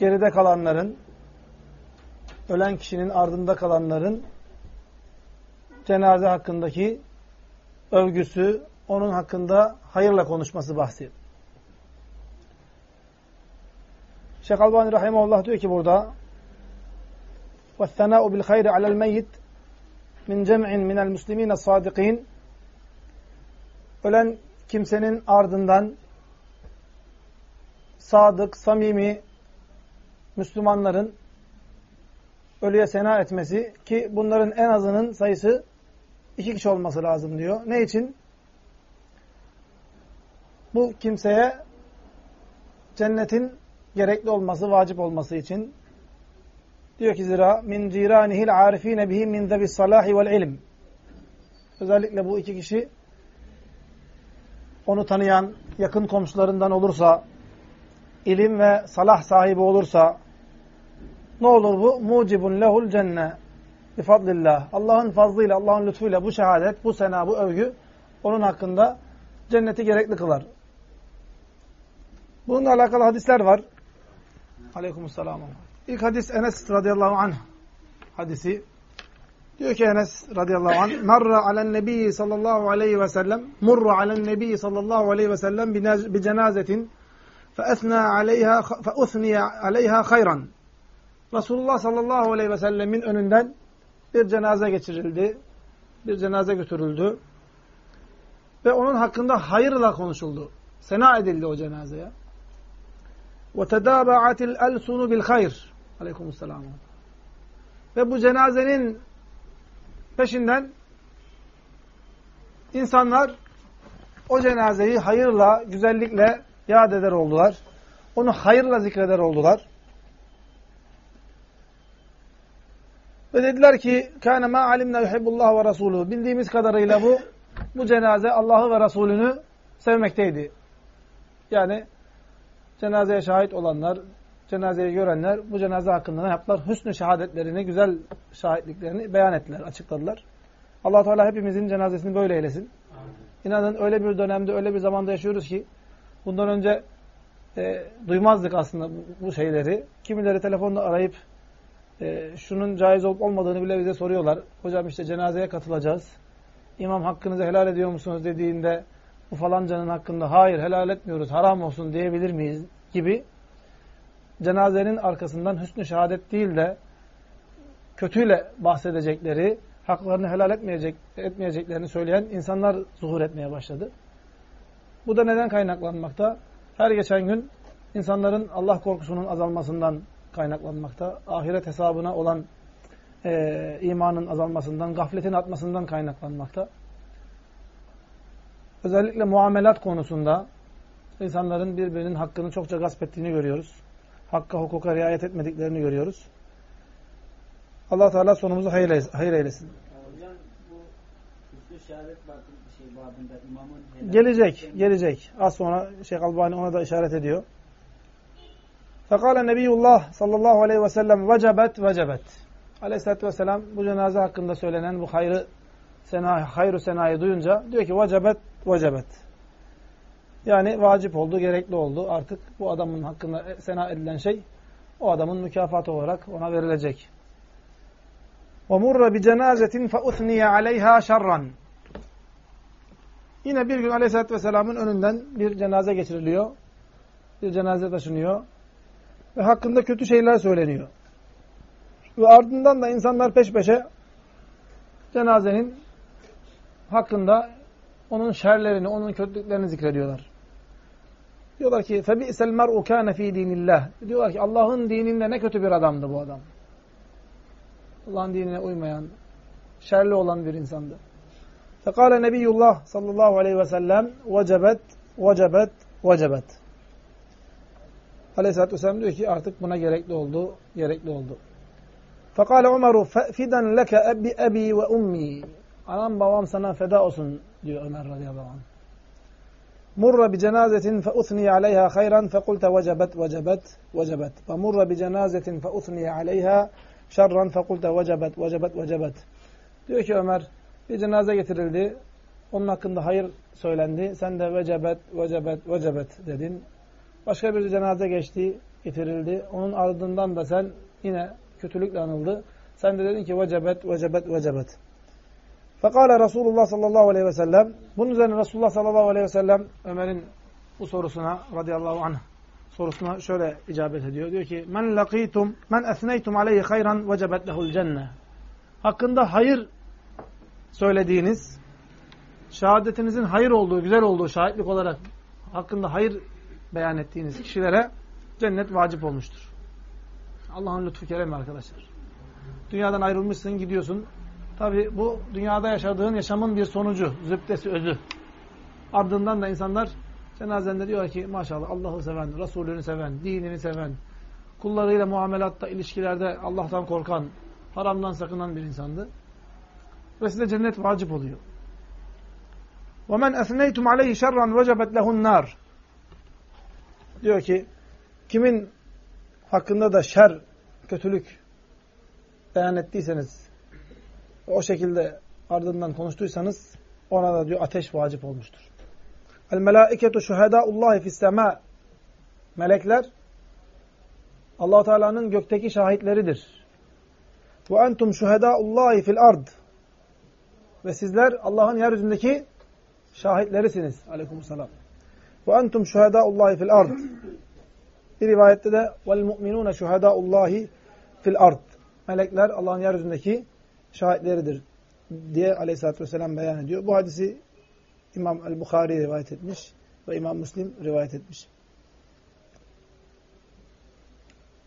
geride kalanların, ölen kişinin ardında kalanların cenaze hakkındaki övgüsü, onun hakkında hayırla konuşması bahsi. Şeyh Albani Rahimahullah diyor ki burada وَالثَّنَاءُ بِالْخَيْرِ عَلَى الْمَيِّتِ min cem'in minel muslimine sadikin ölen kimsenin ardından sadık, samimi Müslümanların ölüye sena etmesi ki bunların en azının sayısı iki kişi olması lazım diyor. Ne için? Bu kimseye cennetin gerekli olması, vacip olması için diyor ki zira min ciranihil arifine bihi min zebis salahi vel ilim. Özellikle bu iki kişi onu tanıyan yakın komşularından olursa, ilim ve salah sahibi olursa ne olur bu? Mucibun lehul cenne bifadlillah. Allah'ın fazlıyla, Allah'ın lütfuyla bu şehadet, bu sena, bu övgü onun hakkında cenneti gerekli kılar. Bununla alakalı hadisler var. Aleykümselam. İlk hadis Enes radıyallahu anh hadisi. Diyor ki Enes radıyallahu anh marra alen nebi sallallahu aleyhi ve sellem murra alen nebi sallallahu aleyhi ve sellem bi cenazetin fe esna aleyha fe usniye aleyha hayran. Resulullah sallallahu aleyhi ve sellemin önünden bir cenaze geçirildi. Bir cenaze götürüldü. Ve onun hakkında hayırla konuşuldu. Sena edildi o cenazeye. وَتَدَابَعَتِ الْأَلْسُنُ بِالْخَيْرِ Aleykümselam. Ve bu cenazenin peşinden insanlar o cenazeyi hayırla, güzellikle yad eder oldular. Onu hayırla zikreder oldular. Ve dediler ki kâne mâ alimnâ yuhibbullah ve rasûlû. Bildiğimiz kadarıyla bu bu cenaze Allah'ı ve Resulünü sevmekteydi. Yani cenazeye şahit olanlar, cenazeyi görenler bu cenaze hakkında ne yaptılar? Hüsnü şehadetlerini, güzel şahitliklerini beyan ettiler, açıkladılar. allah Teala hepimizin cenazesini böyle eylesin. İnanın öyle bir dönemde, öyle bir zamanda yaşıyoruz ki bundan önce e, duymazdık aslında bu, bu şeyleri. Kimileri telefonla arayıp e, şunun caiz olup olmadığını bile bize soruyorlar. Hocam işte cenazeye katılacağız. İmam hakkınızı helal ediyor musunuz dediğinde bu falancanın hakkında hayır helal etmiyoruz, haram olsun diyebilir miyiz gibi cenazenin arkasından hüsnü şehadet değil de kötüyle bahsedecekleri, haklarını helal etmeyecek, etmeyeceklerini söyleyen insanlar zuhur etmeye başladı. Bu da neden kaynaklanmakta? Her geçen gün insanların Allah korkusunun azalmasından kaynaklanmakta. Ahiret hesabına olan e, imanın azalmasından, gafletin atmasından kaynaklanmakta. Özellikle muamelat konusunda insanların birbirinin hakkını çokça gasp ettiğini görüyoruz. Hakka, hukuka riayet etmediklerini görüyoruz. allah Teala sonumuzu hayır, hayır eylesin. Hocam bu şehadet şey babında imamın Gelecek, gelecek. Az sonra Şeyh Albani ona da işaret ediyor. Fekale Nebiyullah sallallahu aleyhi ve sellem vecebet vecebet. Aleyhisselatü vesselam bu cenaze hakkında söylenen bu hayrı sena, hayru senayı duyunca diyor ki vecebet vecebet. Yani vacip oldu, gerekli oldu. Artık bu adamın hakkında sena edilen şey o adamın mükafatı olarak ona verilecek. وَمُرَّ بِجَنَازَةٍ فَاُثْنِيَ عَلَيْهَا شَرًّا Yine bir gün Aleyhisselatü Vesselam'ın önünden bir cenaze geçiriliyor. Bir cenaze taşınıyor. Ve hakkında kötü şeyler söyleniyor. Ve ardından da insanlar peş peşe cenazenin hakkında onun şerlerini, onun kötülüklerini zikrediyorlar. Diyorlar ki فَبِئْسَ الْمَرْءُ كَانَ ف۪ي دِينِ Diyorlar ki Allah'ın dininde ne kötü bir adamdı bu adam. Allah'ın dinine uymayan, şerli olan bir insandı. Fekale Nebiyullah sallallahu aleyhi ve sellem vecebet, vecebet, vecebet. Aleyhisselatü Vesselam diyor ki artık buna gerekli oldu, gerekli oldu. Fekale Umaru fiden leke ebi, ebi ve ummi. Anam babam sana feda olsun diyor Ömer radıyallahu anh. Murra bi cenazetin fe usniye aleyha hayran fe kulte vecebet vecebet vecebet. Ve murra bi cenazetin fe usniye aleyha şerran fe kulte vecebet vecebet vecebet. Diyor ki Ömer bir cenaze getirildi. Onun hakkında hayır söylendi. Sen de vecebet vecebet vecebet dedin. Başka bir cenaze geçti. getirildi. Onun ardından da sen yine kötülükle anıldı. Sen de dedin ki vecebet, vecebet, vecebet. Fekale Resulullah sallallahu aleyhi ve sellem. Bunun üzerine Resulullah sallallahu aleyhi ve sellem Ömer'in bu sorusuna radıyallahu anh sorusuna şöyle icabet ediyor. Diyor ki men laqitum men esneytum aleyhi hayran vecebet lehul cenne. Hakkında hayır söylediğiniz şehadetinizin hayır olduğu, güzel olduğu şahitlik olarak hakkında hayır beyan ettiğiniz kişilere cennet vacip olmuştur. Allah'ın lütfu keremi arkadaşlar. Dünyadan ayrılmışsın, gidiyorsun. Tabi bu dünyada yaşadığın yaşamın bir sonucu, zübdesi, özü. Ardından da insanlar cenazende diyor ki maşallah Allah'ı seven, Resulünü seven, dinini seven, kullarıyla muamelatta, ilişkilerde Allah'tan korkan, haramdan sakınan bir insandı. Ve size cennet vacip oluyor. وَمَنْ اَثْنَيْتُمْ عَلَيْهِ شَرًّا وَجَبَتْ لَهُ النَّارِ Diyor ki, kimin hakkında da şer, kötülük beyan ettiyseniz, o şekilde ardından konuştuysanız, ona da diyor ateş vacip olmuştur. El melaiketu şuhedaullahi fis sema. Melekler Allah Teala'nın gökteki şahitleridir. Ve entum şuhedaullahi fil ard. Ve sizler Allah'ın yeryüzündeki şahitlerisiniz. Aleykümselam. Ve entum şuhedaullahi fil ard. Bir rivayette de vel mu'minune şuhedaullahi fil ard. Melekler Allah'ın yeryüzündeki şahitleridir diye aleyhissalatü vesselam beyan ediyor. Bu hadisi İmam el-Bukhari rivayet etmiş ve İmam Müslim rivayet etmiş.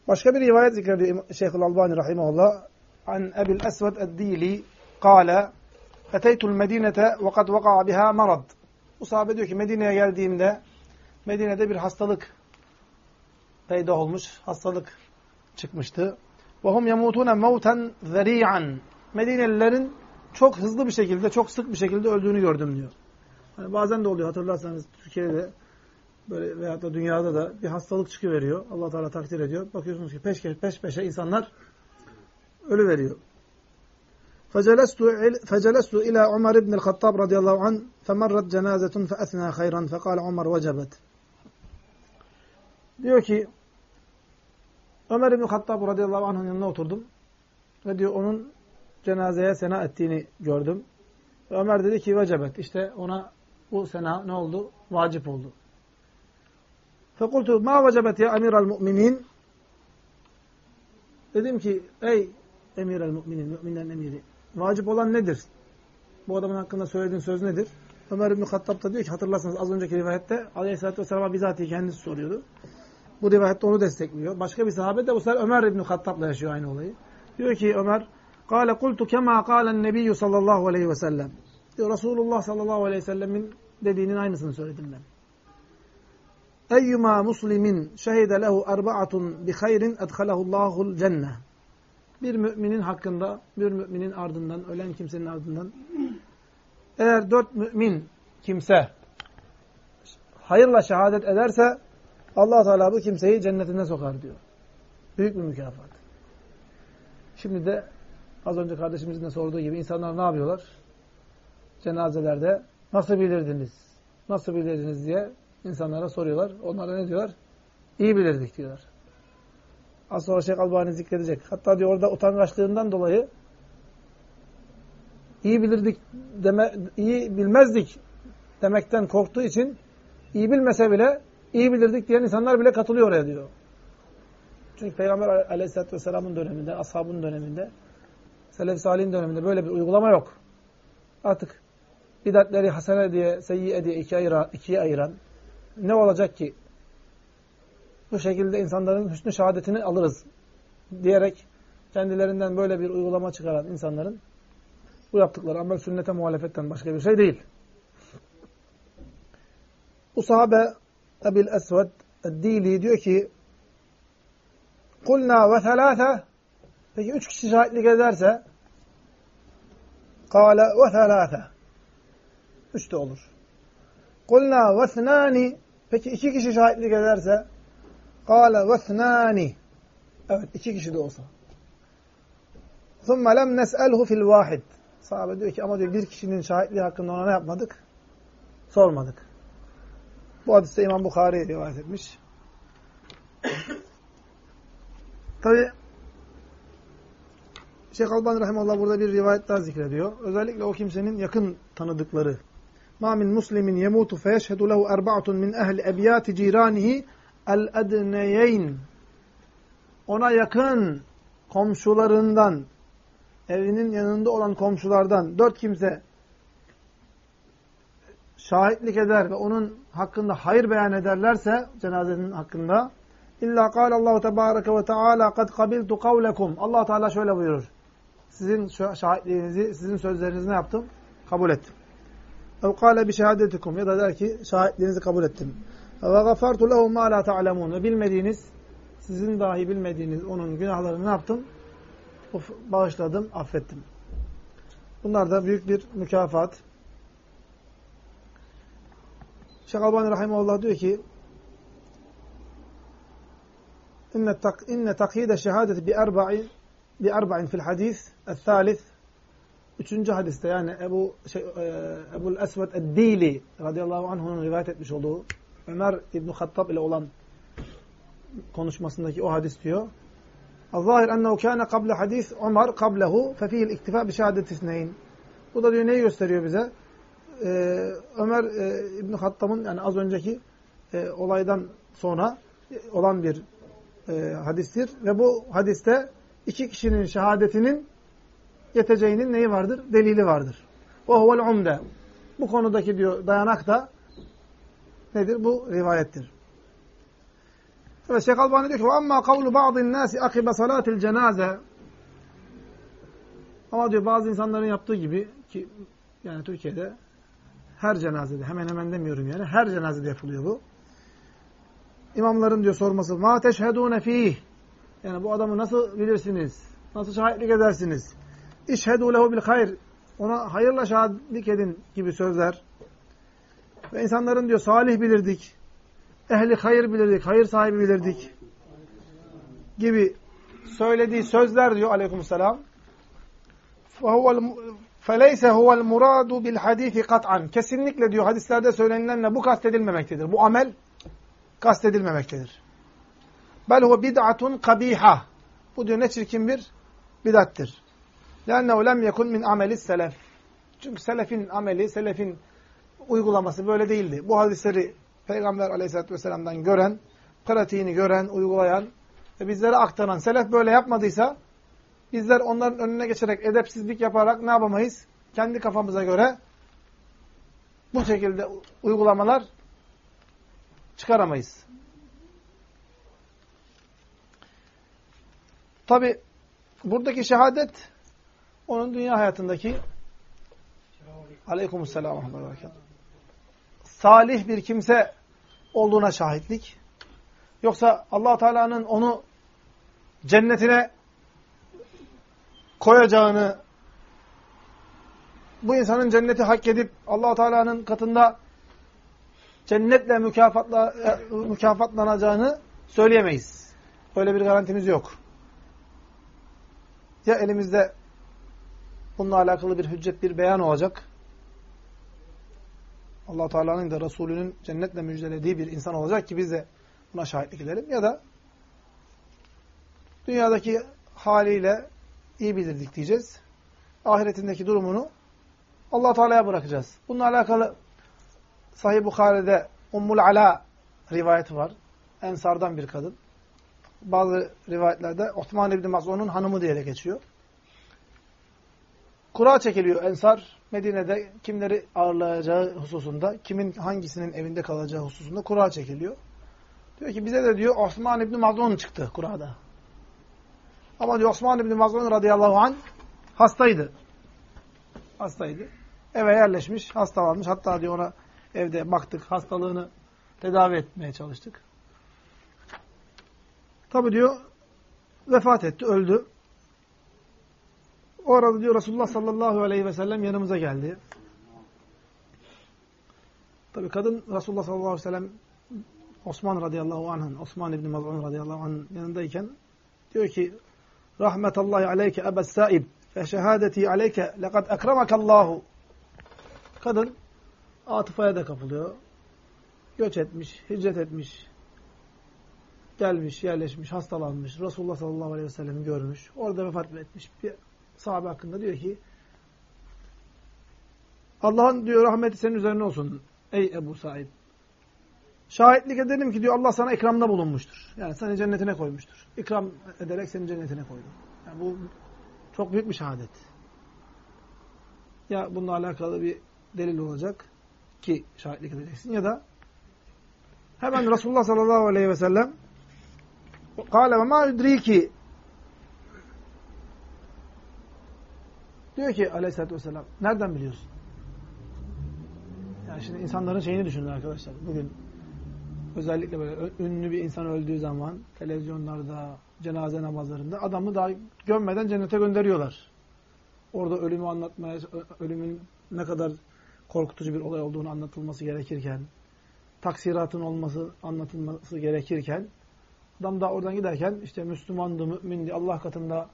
Başka bir rivayet zikrediyor Şeyhül Albani rahimahullah. An Ebil Esved Eddili kâle Eteytul Medinete ve kad vaka'a biha marad. Bu sahabe diyor ki Medine'ye geldiğimde Medine'de bir hastalık peyda olmuş. Hastalık çıkmıştı. Hum yemutune mevten zeri'an. Medinelilerin çok hızlı bir şekilde, çok sık bir şekilde öldüğünü gördüm diyor. Hani bazen de oluyor hatırlarsanız Türkiye'de böyle veyahut da dünyada da bir hastalık çıkıveriyor. Allah Teala takdir ediyor. Bakıyorsunuz ki peş, peş peşe insanlar ölü veriyor. فجلست إلى عمر بن الخطاب رضي الله عنه فمرت جنازة فأثنى خيرا فقال عمر وجبت Diyor ki Ömer İbni Hattab radıyallahu anh'ın yanına oturdum ve diyor onun cenazeye sena ettiğini gördüm. Ve Ömer dedi ki vecebet. İşte ona bu sena ne oldu? Vacip oldu. Fekultu ma vecebet ya emiral müminin Dedim ki ey emiral müminin, müminlerin emiri. Vacip olan nedir? Bu adamın hakkında söylediğin söz nedir? Ömer İbni Hattab da diyor ki hatırlarsanız az önceki rivayette Aleyhisselatü Vesselam'a bizatihi kendisi soruyordu. Bu rivayette onu destekliyor. Başka bir sahabe de bu sefer Ömer İbni Hattab'la yaşıyor aynı olayı. Diyor ki Ömer Kale kultu kema kalen nebiyyü sallallahu aleyhi ve sellem. Diyor Resulullah sallallahu aleyhi ve sellemin dediğinin aynısını söyledim ben. Eyyuma muslimin şehide lehu erba'atun bi hayrin edhalehullahul cenne. Bir müminin hakkında, bir müminin ardından, ölen kimsenin ardından eğer dört mümin kimse hayırla şehadet ederse allah Teala bu kimseyi cennetine sokar diyor. Büyük bir mükafat. Şimdi de az önce kardeşimizin de sorduğu gibi insanlar ne yapıyorlar? Cenazelerde nasıl bilirdiniz? Nasıl bilirdiniz diye insanlara soruyorlar. Onlar da ne diyorlar? İyi bilirdik diyorlar. Az sonra Şeyh Albani zikredecek. Hatta diyor orada utangaçlığından dolayı iyi bilirdik deme, iyi bilmezdik demekten korktuğu için iyi bilmese bile iyi bilirdik diyen insanlar bile katılıyor oraya diyor. Çünkü Peygamber aleyhissalatü vesselamın döneminde, ashabın döneminde, selef salihin döneminde böyle bir uygulama yok. Artık bidatleri hasene diye, seyyiye diye ikiye, ayıran, ikiye ayıran ne olacak ki? Bu şekilde insanların hüsnü şehadetini alırız diyerek kendilerinden böyle bir uygulama çıkaran insanların bu yaptıkları amel sünnete muhalefetten başka bir şey değil. Bu sahabe Ebil Esved Dili diyor ki Kulna ve thelâfe Peki üç kişi şahitlik ederse Kâle ve thelâfe Üç de olur. Kulna ve thnâni Peki iki kişi şahitlik ederse Kâle ve thnâni Evet iki kişi de olsa. ثُمَّ لَمْ نَسْأَلْهُ فِي الْوَاحِدِ Sahabe diyor ki ama diyor bir kişinin şahitliği hakkında ona ne yapmadık? Sormadık. Bu hadiste İmam Bukhari rivayet etmiş. Tabi Şeyh Albani Rahimallah burada bir rivayet daha zikrediyor. Özellikle o kimsenin yakın tanıdıkları. Ma min muslimin yemutu feyeşhedu lehu erba'atun min ehli ebiyati ciranihi el edneyeyn. Ona yakın komşularından, evinin yanında olan komşulardan dört kimse şahitlik eder ve onun hakkında hayır beyan ederlerse cenazenin hakkında illa kâle Allahu tebareke ve teâlâ kad kabiltu kavlekum. Allah Teala şöyle buyurur. Sizin şahitliğinizi, sizin sözlerinizi ne yaptım? Kabul ettim. Ev kâle bi şehadetikum ya da der ki şahitliğinizi kabul ettim. Ve gafartu lehu ma la ta'lemun. Bilmediğiniz, sizin dahi bilmediğiniz onun günahlarını ne yaptım? Bağışladım, affettim. Bunlar da büyük bir mükafat. Şeyh Albani Rahimahullah diyor ki inne, tak, inne takyide şehadeti bi erba'in bi erba'in fil hadis el-thalith Üçüncü hadiste yani Ebu şey, e, Ebu'l Esved Eddili radıyallahu anh'ın rivayet etmiş olduğu Ömer İbn Hattab ile olan konuşmasındaki o hadis diyor. El-zahir ennehu kâne kable hadis Ömer kablehu fefihil iktifa bi şehadeti isneyn. Bu da diyor neyi gösteriyor bize? Ee, Ömer e, İbn Hattab'ın yani az önceki e, olaydan sonra olan bir e, hadistir ve bu hadiste iki kişinin şehadetinin yeteceğinin neyi vardır? Delili vardır. O huvel umde. Bu konudaki diyor dayanak da nedir? Bu rivayettir. Evet Şeyh Albani diyor ki amma kavlu ba'din nasi akibe salatil cenaze ama diyor bazı insanların yaptığı gibi ki yani Türkiye'de her cenazede hemen hemen demiyorum yani her cenazede yapılıyor bu. İmamların diyor sorması ma teşhedûne fîh yani bu adamı nasıl bilirsiniz? Nasıl şahitlik edersiniz? Lehu bil hayr. Ona hayırla şahitlik edin gibi sözler. Ve insanların diyor salih bilirdik. Ehli hayır bilirdik. Hayır sahibi bilirdik. Gibi söylediği sözler diyor aleyhisselam. فَلَيْسَ هُوَ الْمُرَادُ بِالْحَد۪يثِ قَطْعًا Kesinlikle diyor hadislerde söylenilenle bu kastedilmemektedir. Bu amel kastedilmemektedir. Bel huve bid'atun kabiha. Bu diyor ne çirkin bir bidattir. لَاَنَّهُ lem yekun min ameli selef. Çünkü selefin ameli, selefin uygulaması böyle değildi. Bu hadisleri Peygamber aleyhissalatü vesselam'dan gören, pratiğini gören, uygulayan ve bizlere aktaran selef böyle yapmadıysa bizler onların önüne geçerek edepsizlik yaparak ne yapamayız? Kendi kafamıza göre bu şekilde uygulamalar çıkaramayız. Tabi buradaki şehadet onun dünya hayatındaki aleykümselam salih bir kimse olduğuna şahitlik. Yoksa allah Teala'nın onu cennetine koyacağını, bu insanın cenneti hak edip allah Teala'nın katında cennetle mükafatla, e, mükafatlanacağını söyleyemeyiz. Öyle bir garantimiz yok. Ya elimizde bununla alakalı bir hüccet, bir beyan olacak. Allah Teala'nın da Resulünün cennetle müjdelediği bir insan olacak ki biz de buna şahitlik edelim. Ya da dünyadaki haliyle iyi bilirdik diyeceğiz. Ahiretindeki durumunu allah Teala'ya bırakacağız. Bununla alakalı Sahih Bukhari'de Ummul Ala rivayeti var. Ensardan bir kadın. Bazı rivayetlerde Osman İbni Mazun'un hanımı diye de geçiyor. Kura çekiliyor Ensar. Medine'de kimleri ağırlayacağı hususunda, kimin hangisinin evinde kalacağı hususunda kura çekiliyor. Diyor ki bize de diyor Osman İbni Mazun çıktı kurada. Ama diyor Osman İbni Mazun radıyallahu anh hastaydı. Hastaydı. Eve yerleşmiş, hastalanmış. Hatta diyor ona evde baktık, hastalığını tedavi etmeye çalıştık. Tabi diyor vefat etti, öldü. O arada diyor Resulullah sallallahu aleyhi ve sellem yanımıza geldi. Tabi kadın Resulullah sallallahu aleyhi ve sellem Osman radıyallahu anh'ın, Osman İbni Maz'un radıyallahu anh'ın yanındayken diyor ki Rahmetallahi aleyke ebes saib fe şehadeti aleyke lekad ekremekallahu Kadın atıfaya da kapılıyor. Göç etmiş, hicret etmiş. gelmiş, yerleşmiş, hastalanmış, Resulullah sallallahu aleyhi ve sellem'i görmüş, orada vefat etmiş bir sahabe hakkında diyor ki Allah'ın diyor rahmeti senin üzerine olsun ey Ebu Said. Şahitlik edelim ki diyor Allah sana ikramda bulunmuştur. Yani seni cennetine koymuştur. İkram ederek seni cennetine koydu. Yani bu çok büyük bir şehadet. Ya bununla alakalı bir delil olacak ki şahitlik edeceksin ya da hemen Resulullah sallallahu aleyhi ve sellem kâle ve mâ diyor ki aleyhissalatü vesselam nereden biliyorsun? Yani şimdi insanların şeyini düşünün arkadaşlar. Bugün özellikle böyle ünlü bir insan öldüğü zaman televizyonlarda, cenaze namazlarında adamı daha gömmeden cennete gönderiyorlar. Orada ölümü anlatmaya, ölümün ne kadar korkutucu bir olay olduğunu anlatılması gerekirken, taksiratın olması anlatılması gerekirken, adam da oradan giderken işte Müslümandı, mümindi, Allah katında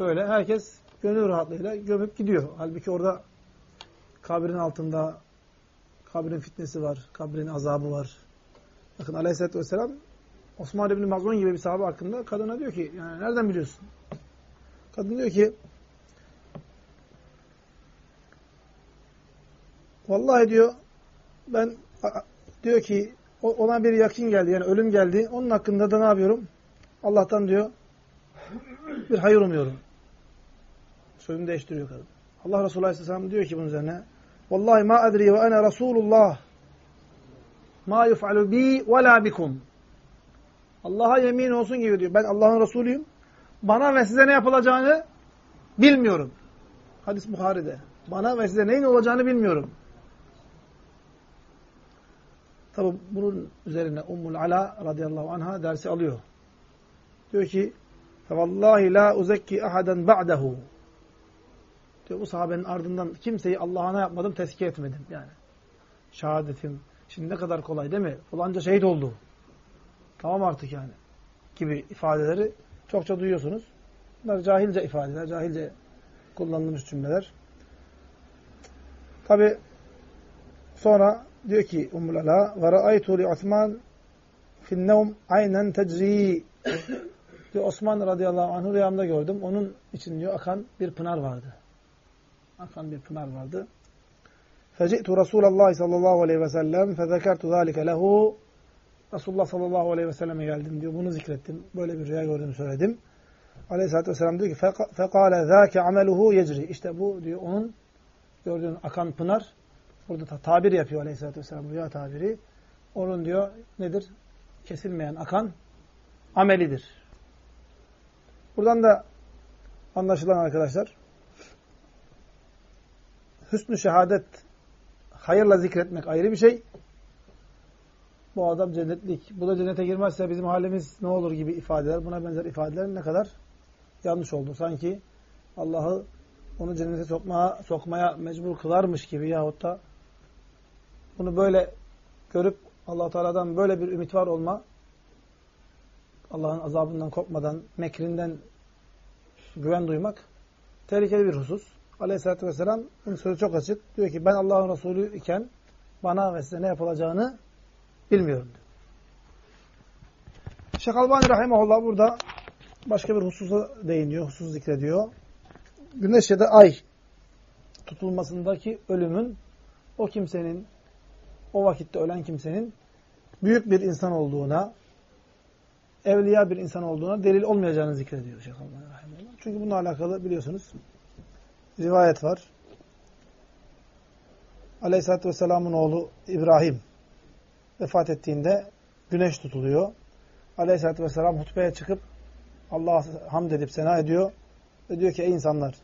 böyle herkes gönül rahatlığıyla gömüp gidiyor. Halbuki orada kabrin altında kabrin fitnesi var, kabrin azabı var. Bakın Aleyhisselatü Vesselam Osman İbni Mazun gibi bir sahabe hakkında kadına diyor ki, yani nereden biliyorsun? Kadın diyor ki, Vallahi diyor ben diyor ki ona bir yakin geldi yani ölüm geldi. Onun hakkında da ne yapıyorum? Allah'tan diyor bir hayır umuyorum. Sözünü değiştiriyor kadın. Allah Resulü Aleyhisselam diyor ki bunun üzerine Vallahi ma adri ve ene Resulullah ma yuf'alu bi ve la bikum. Allah'a yemin olsun gibi diyor. Ben Allah'ın Resulüyüm. Bana ve size ne yapılacağını bilmiyorum. Hadis Buhari'de. Bana ve size neyin olacağını bilmiyorum. Tabi bunun üzerine Ummul Ala radıyallahu anha dersi alıyor. Diyor ki فَوَاللّٰهِ لَا اُزَكِّ اَحَدًا بَعْدَهُ Diyor bu sahabenin ardından kimseyi Allah'a ne yapmadım? Tezkiye etmedim yani. Şehadetim. Şimdi ne kadar kolay değil mi? Falanca şehit oldu. Tamam artık yani. Gibi ifadeleri çokça duyuyorsunuz. Bunlar cahilce ifadeler, cahilce kullanılmış cümleler. Tabi sonra Diyor ki Ummul Ala ve ra'aytu li Osman fin aynen tecri diyor Osman radıyallahu anh'ı rüyamda gördüm. Onun için diyor akan bir pınar vardı. Akan bir pınar vardı. Feci'tu Resulallah sallallahu aleyhi ve sellem fezekertu zâlike lehu Resulullah sallallahu aleyhi ve selleme geldim diyor. Bunu zikrettim. Böyle bir rüya gördüğümü söyledim. Aleyhisselatü vesselam diyor ki fekale zâke ameluhu yecri. İşte bu diyor onun gördüğün akan pınar Burada tabir yapıyor aleyhissalatü vesselam rüya tabiri. Onun diyor nedir? Kesilmeyen akan amelidir. Buradan da anlaşılan arkadaşlar hüsnü şehadet hayırla zikretmek ayrı bir şey. Bu adam cennetlik. Bu da cennete girmezse bizim halimiz ne olur gibi ifadeler, buna benzer ifadeler ne kadar yanlış oldu. Sanki Allah'ı onu cennete sokmaya, sokmaya mecbur kılarmış gibi yahut da bunu böyle görüp allah Teala'dan böyle bir ümit var olma, Allah'ın azabından korkmadan, mekrinden güven duymak tehlikeli bir husus. Aleyhisselatü Vesselam bunun sözü çok açık. Diyor ki ben Allah'ın Resulü iken bana ve size ne yapılacağını bilmiyorum. Diyor. Şeyh Albani Rahimahullah burada başka bir hususa değiniyor, husus zikrediyor. Güneş ya da ay tutulmasındaki ölümün o kimsenin o vakitte ölen kimsenin büyük bir insan olduğuna, evliya bir insan olduğuna delil olmayacağını zikrediyor Şeyh Rahimullah. Çünkü bununla alakalı biliyorsunuz rivayet var. Aleyhisselatü Vesselam'ın oğlu İbrahim vefat ettiğinde güneş tutuluyor. Aleyhisselatü Vesselam hutbeye çıkıp Allah'a hamd edip sena ediyor. Ve diyor ki ey insanlar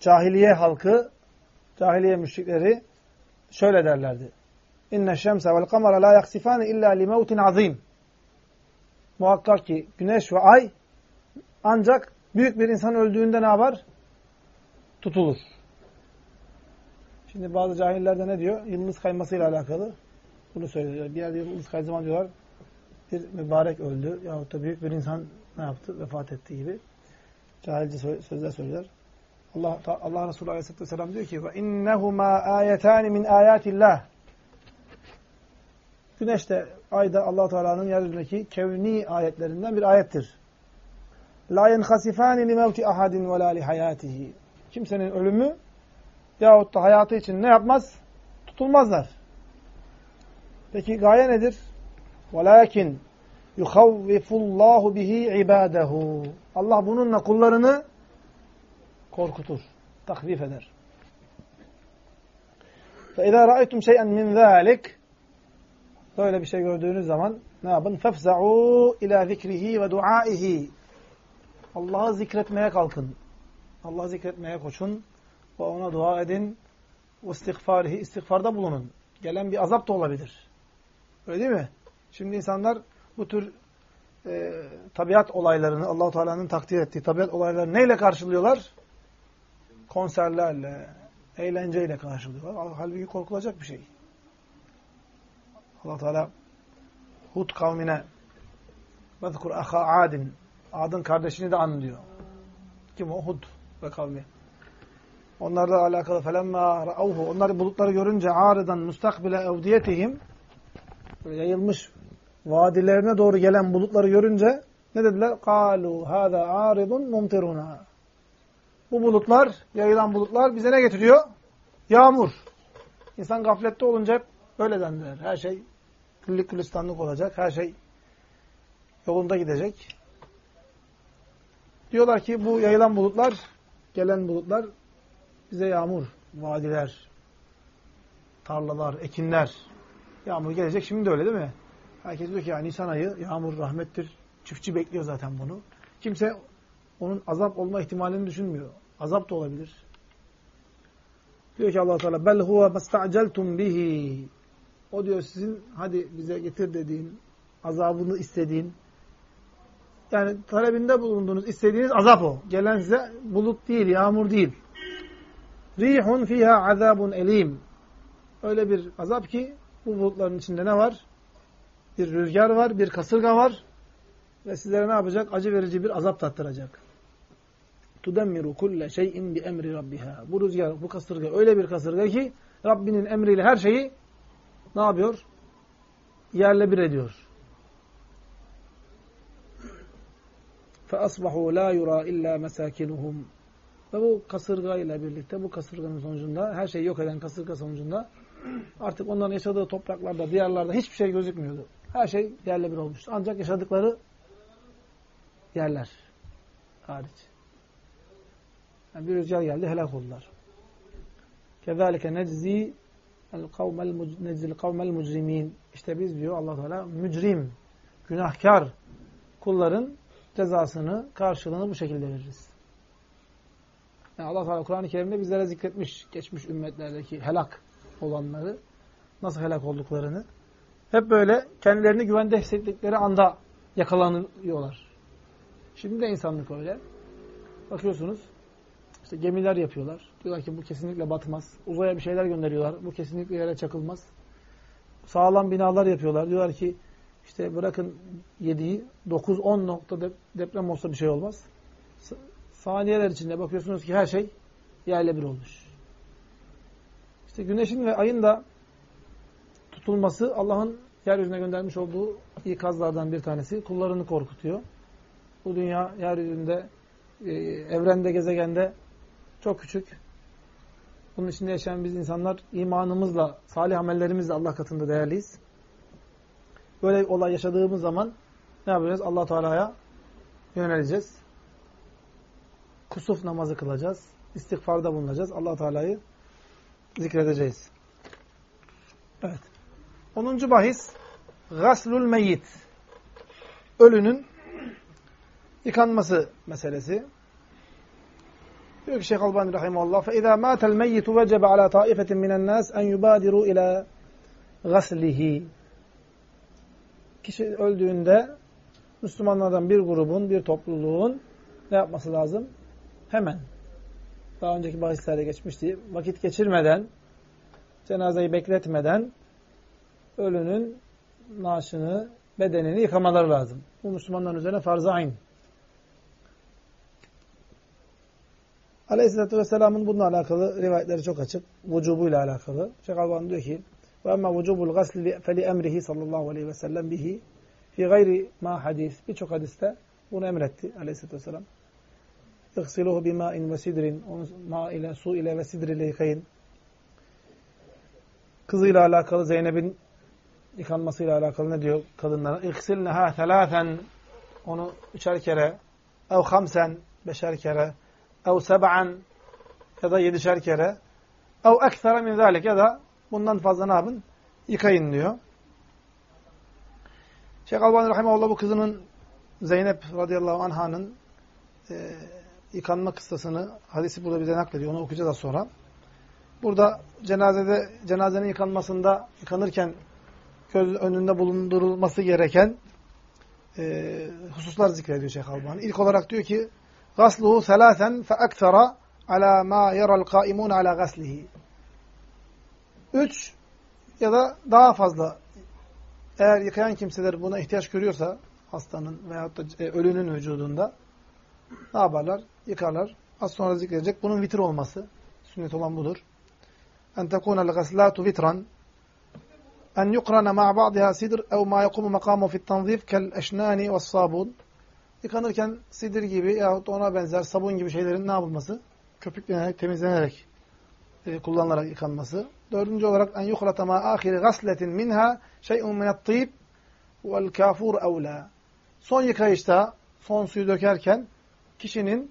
cahiliye halkı, cahiliye müşrikleri şöyle derlerdi. İnne şemse vel kamera la yaksifane illa li mevtin azim. Muhakkak ki güneş ve ay ancak büyük bir insan öldüğünde ne yapar? Tutulur. Şimdi bazı cahiller de ne diyor? Yıldız kaymasıyla alakalı. Bunu söylüyor. Bir yerde yıldız kaydığı zaman diyorlar bir mübarek öldü yahut da büyük bir insan ne yaptı? Vefat etti gibi. Cahilce sözler söylüyor. Allah Allah Resulü Aleyhisselatü Vesselam diyor ki: "Ve innehuma ayetani min ayatillah." Güneş de, ay da allah Teala'nın yeryüzündeki kevni ayetlerinden bir ayettir. La yenhasifani li mevti ahadin ve hayatihi Kimsenin ölümü yahut da hayatı için ne yapmaz? Tutulmazlar. Peki gaye nedir? وَلَاكِنْ يُخَوِّفُ اللّٰهُ بِهِ عِبَادَهُ Allah bununla kullarını korkutur, takvif eder. فَاِذَا رَأَيْتُمْ شَيْئًا مِنْ ذَٰلِكَ Böyle bir şey gördüğünüz zaman ne yapın? فَفْزَعُوا اِلَى ذِكْرِهِ وَدُعَائِهِ Allah'ı zikretmeye kalkın. Allah'ı zikretmeye koşun ve ona dua edin. İstiğfarihi, istiğfarda bulunun. Gelen bir azap da olabilir. Öyle değil mi? Şimdi insanlar bu tür e, tabiat olaylarını, Allahu Teala'nın takdir ettiği tabiat olaylarını neyle karşılıyorlar? Konserlerle, eğlenceyle karşılıyorlar. Halbuki korkulacak bir şey. Allah Teala Hud kavmine "Vezkur aha Adin." Ad'ın kardeşini de anlıyor. Kim o? Hud ve kavmi. Onlarla alakalı felemma ra'uhu. Onlar bulutları görünce ağrıdan mustakbile evdiyetihim yayılmış vadilerine doğru gelen bulutları görünce ne dediler? Kalu hada aridun mumtiruna. Bu bulutlar, yayılan bulutlar bize ne getiriyor? Yağmur. İnsan gaflette olunca hep böyle dendiler. Her şey küllük gülistanlık olacak. Her şey yolunda gidecek. Diyorlar ki bu yayılan bulutlar gelen bulutlar bize yağmur, vadiler, tarlalar, ekinler, yağmur gelecek. Şimdi de öyle değil mi? Herkes diyor ki ya Nisan ayı yağmur rahmettir. Çiftçi bekliyor zaten bunu. Kimse onun azap olma ihtimalini düşünmüyor. Azap da olabilir. Diyor ki Allah Teala bel huve mesta'celtum bihi. O diyor sizin hadi bize getir dediğin, azabını istediğin, yani talebinde bulunduğunuz, istediğiniz azap o. Gelen size bulut değil, yağmur değil. Rihun fiha azabun elim. Öyle bir azap ki bu bulutların içinde ne var? Bir rüzgar var, bir kasırga var ve sizlere ne yapacak? Acı verici bir azap tattıracak. Tudemmiru kulle şeyin bi emri rabbiha. Bu rüzgar, bu kasırga öyle bir kasırga ki Rabbinin emriyle her şeyi ne yapıyor? Yerle bir ediyor. فَأَصْبَحُوا لَا يُرَى اِلَّا مَسَاكِنُهُمْ Ve bu kasırga ile birlikte, bu kasırganın sonucunda, her şeyi yok eden kasırga sonucunda artık onların yaşadığı topraklarda, diyarlarda hiçbir şey gözükmüyordu. Her şey yerle bir olmuştu. Ancak yaşadıkları yerler hariç. Yani bir rüzgar geldi, helak oldular. كَذَٰلِكَ نَجْزِي نَجْزِي الْقَوْمَ الْمُجْرِم۪ينَ İşte biz diyor allah Teala mücrim, günahkar kulların cezasını, karşılığını bu şekilde veririz. Yani Allah Teala Kur'an-ı Kerim'de bizlere zikretmiş geçmiş ümmetlerdeki helak olanları, nasıl helak olduklarını. Hep böyle kendilerini güvende hissettikleri anda yakalanıyorlar. Şimdi de insanlık öyle. Bakıyorsunuz, işte gemiler yapıyorlar. Diyorlar ki bu kesinlikle batmaz. Uzaya bir şeyler gönderiyorlar. Bu kesinlikle yere çakılmaz. Sağlam binalar yapıyorlar. Diyorlar ki işte bırakın 7'yi 9-10 nokta deprem olsa bir şey olmaz. Saniyeler içinde bakıyorsunuz ki her şey yerle bir olmuş. İşte güneşin ve ayın da tutulması Allah'ın yeryüzüne göndermiş olduğu ikazlardan bir tanesi. Kullarını korkutuyor. Bu dünya yeryüzünde, e, evrende, gezegende çok küçük. Bunun içinde yaşayan biz insanlar imanımızla, salih amellerimizle Allah katında değerliyiz. Böyle olay yaşadığımız zaman ne yapacağız? allah Teala'ya yöneleceğiz. Kusuf namazı kılacağız. İstiğfarda bulunacağız. allah Teala'yı zikredeceğiz. Evet. Onuncu bahis gaslul meyyit. Ölünün yıkanması meselesi. Diyor ki Şeyh Albani rahimahullah فَاِذَا مَاتَ الْمَيِّتُ وَجَبَ عَلَى طَائِفَةٍ مِنَ النَّاسِ اَنْ يُبَادِرُوا اِلَى غَسْلِهِ kişi öldüğünde Müslümanlardan bir grubun, bir topluluğun ne yapması lazım? Hemen. Daha önceki bahislerde geçmişti. Vakit geçirmeden, cenazeyi bekletmeden ölünün naaşını, bedenini yıkamaları lazım. Bu Müslümanların üzerine farz-ı ayn. Aleyhisselatü Vesselam'ın bununla alakalı rivayetleri çok açık. Vücubuyla alakalı. Şeyh diyor ki, وأما وجوب الغسل فلأمره sallallahu aleyhi ve sellem bihi fi gayri ma hadis. Birçok hadiste bunu emretti aleyhissalatü vesselam. İghsiluhu bima'in ve sidrin. Onu ma ile, su ile ve sidr ile yıkayın. Kızıyla alakalı Zeynep'in yıkanmasıyla alakalı ne diyor kadınlara? İghsilneha thelâfen. Onu üçer kere. Ev hamsen. Beşer kere. Ev seb'an. Ya da yedişer kere. Ev ekstra min zâlik. Ya da bundan fazla ne yapın? Yıkayın diyor. Şeyh Albani Rahimahullah bu kızının Zeynep radıyallahu anh'ın e, yıkanma kıssasını hadisi burada bize naklediyor. Onu okuyacağız az sonra. Burada cenazede cenazenin yıkanmasında yıkanırken göz önünde bulundurulması gereken e, hususlar zikrediyor Şeyh Albani. İlk olarak diyor ki gasluhu selasen fe aktara ala ma yaral kaimun ala gaslihi. Üç ya da daha fazla eğer yıkayan kimseler buna ihtiyaç görüyorsa hastanın veyahut da e, ölünün vücudunda ne yaparlar? Yıkarlar. Az sonra zikredecek. Bunun vitir olması. Sünnet olan budur. En tekunel gaslatu vitran en yukrana ma'a ba'diha sidr ev ma yakumu makamu fit tanzif kel eşnani ve sabun yıkanırken sidir gibi yahut ona benzer sabun gibi şeylerin ne yapılması? Köpüklenerek, temizlenerek e, kullanılarak yıkanması. Dördüncü olarak en yuhlata ma ahiri gasletin minha şey'un minat-tib vel kafur evla. Son yıkayışta son suyu dökerken kişinin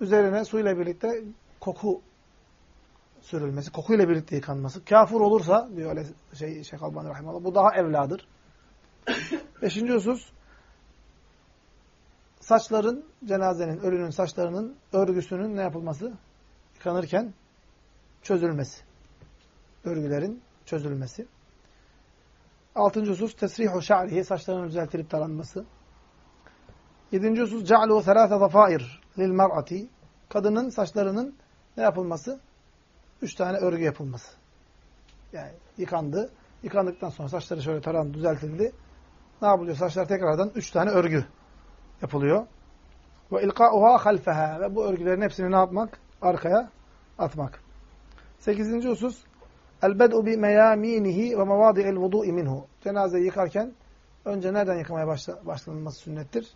üzerine suyla birlikte koku sürülmesi, kokuyla birlikte yıkanması. Kafur olursa diyor öyle şey Şeyh Albani Rahimahullah bu daha evladır. Beşinci husus saçların, cenazenin, ölünün saçlarının örgüsünün ne yapılması? Yıkanırken çözülmesi. Örgülerin çözülmesi. Altıncı husus tesrihu şa'rihi, saçlarının düzeltilip taranması. Yedinci husus ce'luhu thelâfe zafair lil mer'ati. Kadının saçlarının ne yapılması? Üç tane örgü yapılması. Yani yıkandı. Yıkandıktan sonra saçları şöyle tarandı, düzeltildi. Ne yapılıyor? Saçlar tekrardan üç tane örgü yapılıyor. Ve ilkâuhâ halfeha. Ve bu örgülerin hepsini ne yapmak? Arkaya atmak. Sekizinci husus El-bed'u bi meyaminihi ve mevadi'il vudu'i minhu. Cenazeyi yıkarken önce nereden yıkamaya başla, başlanılması sünnettir?